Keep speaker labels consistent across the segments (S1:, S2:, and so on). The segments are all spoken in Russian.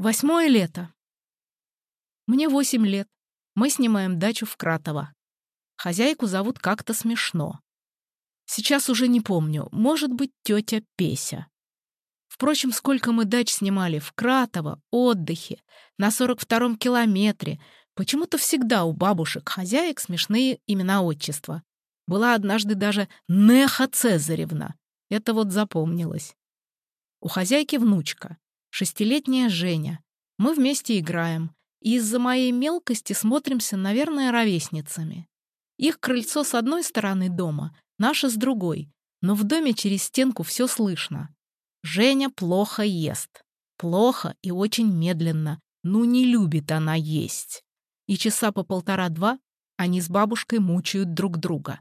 S1: Восьмое лето. Мне восемь лет. Мы снимаем дачу в Кратово. Хозяйку зовут как-то смешно. Сейчас уже не помню, может быть, тетя Песя. Впрочем, сколько мы дач снимали в Кратово, отдыхе, на 42-м километре, почему-то всегда у бабушек-хозяек смешные имена-отчества. Была однажды даже Неха Цезаревна. Это вот запомнилось. У хозяйки внучка. Шестилетняя Женя. Мы вместе играем. И из-за моей мелкости смотримся, наверное, ровесницами. Их крыльцо с одной стороны дома, наше с другой. Но в доме через стенку все слышно. Женя плохо ест. Плохо и очень медленно. Ну, не любит она есть. И часа по полтора-два они с бабушкой мучают друг друга.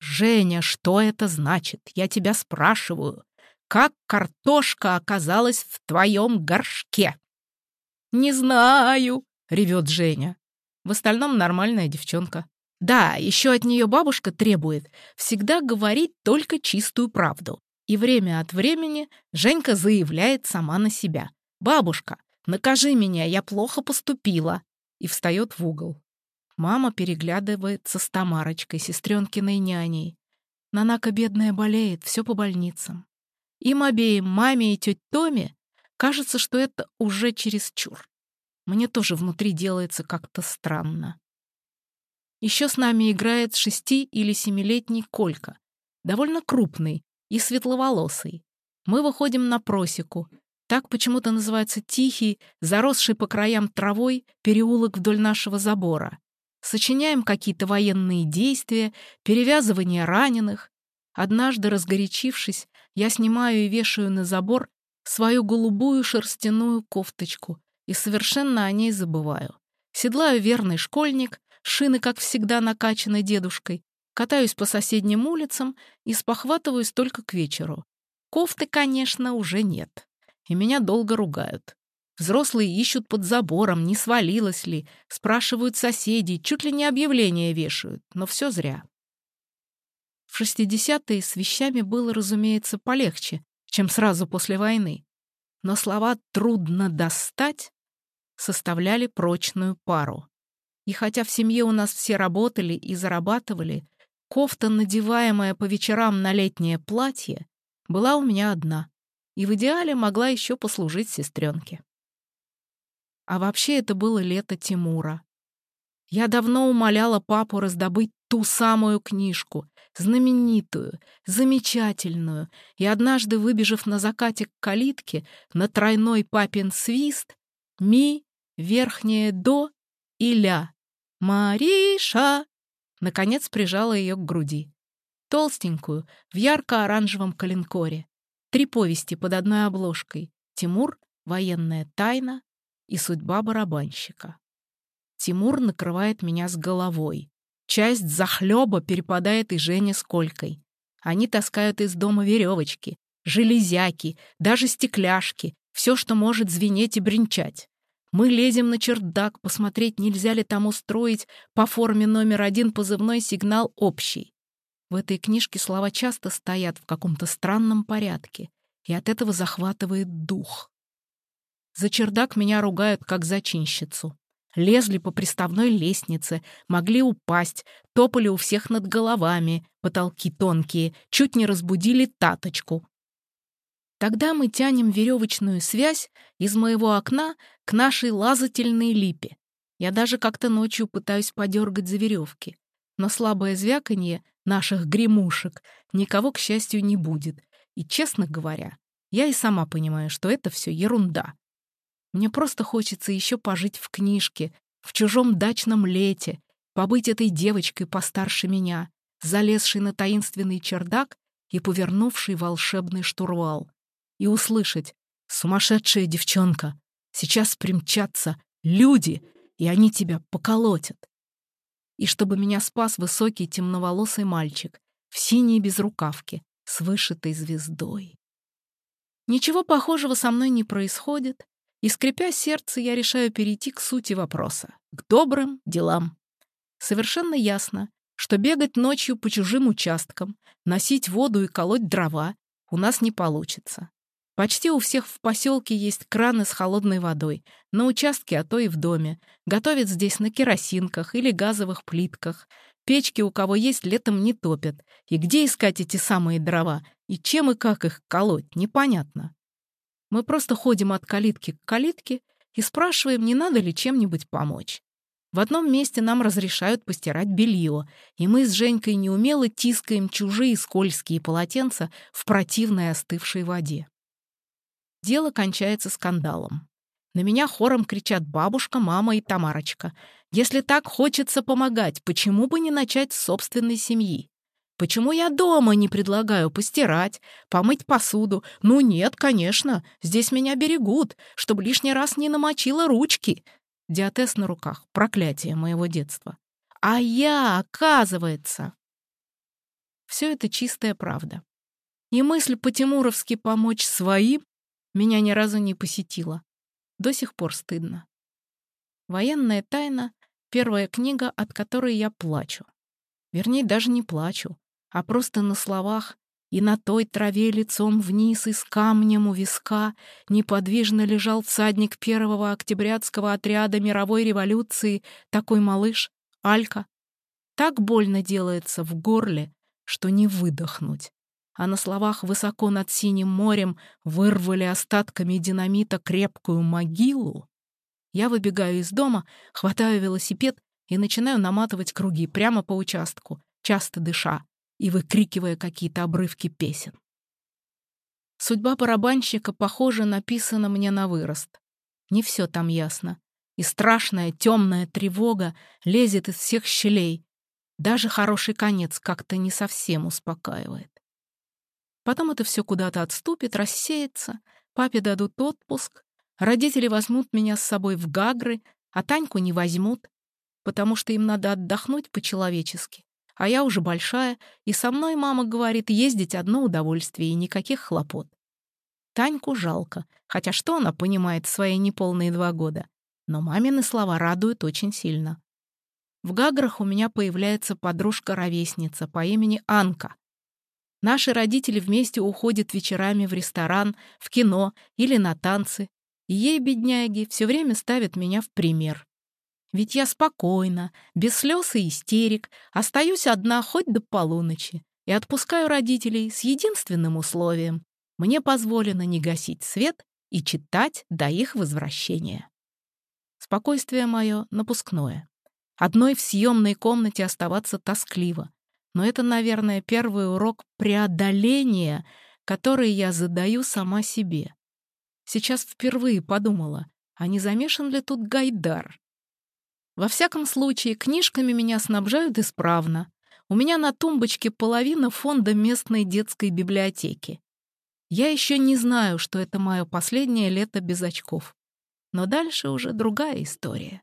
S1: «Женя, что это значит? Я тебя спрашиваю как картошка оказалась в твоем горшке?» «Не знаю», — ревет Женя. В остальном нормальная девчонка. Да, еще от нее бабушка требует всегда говорить только чистую правду. И время от времени Женька заявляет сама на себя. «Бабушка, накажи меня, я плохо поступила!» И встает в угол. Мама переглядывается с Тамарочкой, сестренкиной няней. Нанака бедная болеет, все по больницам. Им обеим, маме и тете Томе, кажется, что это уже чересчур. Мне тоже внутри делается как-то странно. Еще с нами играет шести- или семилетний Колька, довольно крупный и светловолосый. Мы выходим на просеку. Так почему-то называется тихий, заросший по краям травой переулок вдоль нашего забора. Сочиняем какие-то военные действия, перевязывание раненых. Однажды, разгорячившись, я снимаю и вешаю на забор свою голубую шерстяную кофточку и совершенно о ней забываю. Седлаю верный школьник, шины, как всегда, накачаны дедушкой, катаюсь по соседним улицам и спохватываюсь только к вечеру. Кофты, конечно, уже нет. И меня долго ругают. Взрослые ищут под забором, не свалилось ли, спрашивают соседей, чуть ли не объявления вешают, но все зря. В 60-е с вещами было, разумеется, полегче, чем сразу после войны. Но слова «трудно достать» составляли прочную пару. И хотя в семье у нас все работали и зарабатывали, кофта, надеваемая по вечерам на летнее платье, была у меня одна, и в идеале могла еще послужить сестренке. А вообще это было лето Тимура. Я давно умоляла папу раздобыть ту самую книжку, знаменитую, замечательную, и однажды, выбежав на закате к калитке на тройной папин свист, ми, верхнее до и ля, Мариша, наконец прижала ее к груди. Толстенькую, в ярко-оранжевом коленкоре. Три повести под одной обложкой. Тимур, военная тайна и судьба барабанщика. Тимур накрывает меня с головой. Часть захлеба перепадает и Жене с Колькой. Они таскают из дома веревочки, железяки, даже стекляшки, все, что может звенеть и бренчать. Мы лезем на чердак, посмотреть, нельзя ли там устроить по форме номер один позывной сигнал общий. В этой книжке слова часто стоят в каком-то странном порядке, и от этого захватывает дух. За чердак меня ругают как зачинщицу лезли по приставной лестнице, могли упасть, топали у всех над головами, потолки тонкие, чуть не разбудили таточку. Тогда мы тянем веревочную связь из моего окна к нашей лазательной липе. Я даже как-то ночью пытаюсь подергать за веревки, но слабое звяканье наших гремушек никого, к счастью, не будет. И, честно говоря, я и сама понимаю, что это все ерунда. Мне просто хочется еще пожить в книжке, в чужом дачном лете, побыть этой девочкой постарше меня, залезшей на таинственный чердак и повернувшей волшебный штурвал, и услышать «Сумасшедшая девчонка! Сейчас примчатся люди, и они тебя поколотят!» И чтобы меня спас высокий темноволосый мальчик в синей безрукавке с вышитой звездой. Ничего похожего со мной не происходит, и, скрипя сердце, я решаю перейти к сути вопроса, к добрым делам. Совершенно ясно, что бегать ночью по чужим участкам, носить воду и колоть дрова у нас не получится. Почти у всех в поселке есть краны с холодной водой, на участке, а то и в доме. Готовят здесь на керосинках или газовых плитках. Печки у кого есть, летом не топят. И где искать эти самые дрова? И чем и как их колоть, непонятно. Мы просто ходим от калитки к калитке и спрашиваем, не надо ли чем-нибудь помочь. В одном месте нам разрешают постирать белье, и мы с Женькой неумело тискаем чужие скользкие полотенца в противной остывшей воде. Дело кончается скандалом. На меня хором кричат бабушка, мама и Тамарочка. Если так хочется помогать, почему бы не начать с собственной семьи? Почему я дома не предлагаю постирать, помыть посуду? Ну нет, конечно, здесь меня берегут, чтобы лишний раз не намочила ручки. Диатез на руках, проклятие моего детства. А я, оказывается... Все это чистая правда. И мысль по-тимуровски помочь своим меня ни разу не посетила. До сих пор стыдно. Военная тайна — первая книга, от которой я плачу. Вернее, даже не плачу, а просто на словах и на той траве лицом вниз и с камнем у виска неподвижно лежал всадник первого октябрятского отряда мировой революции, такой малыш, Алька. Так больно делается в горле, что не выдохнуть. А на словах высоко над синим морем вырвали остатками динамита крепкую могилу, я выбегаю из дома, хватаю велосипед и начинаю наматывать круги прямо по участку, часто дыша и выкрикивая какие-то обрывки песен. Судьба барабанщика, похоже, написана мне на вырост. Не все там ясно. И страшная темная тревога лезет из всех щелей. Даже хороший конец как-то не совсем успокаивает. Потом это все куда-то отступит, рассеется, папе дадут отпуск, родители возьмут меня с собой в Гагры, а Таньку не возьмут, потому что им надо отдохнуть по-человечески. А я уже большая, и со мной, мама говорит, ездить одно удовольствие и никаких хлопот. Таньку жалко, хотя что она понимает в свои неполные два года? Но мамины слова радуют очень сильно. В Гаграх у меня появляется подружка-ровесница по имени Анка. Наши родители вместе уходят вечерами в ресторан, в кино или на танцы. И ей, бедняги, все время ставят меня в пример. Ведь я спокойно, без слез и истерик, остаюсь одна хоть до полуночи и отпускаю родителей с единственным условием. Мне позволено не гасить свет и читать до их возвращения. Спокойствие мое напускное. Одной в съемной комнате оставаться тоскливо. Но это, наверное, первый урок преодоления, который я задаю сама себе. Сейчас впервые подумала, а не замешан ли тут Гайдар? Во всяком случае, книжками меня снабжают исправно. У меня на тумбочке половина фонда местной детской библиотеки. Я еще не знаю, что это мое последнее лето без очков. Но дальше уже другая история.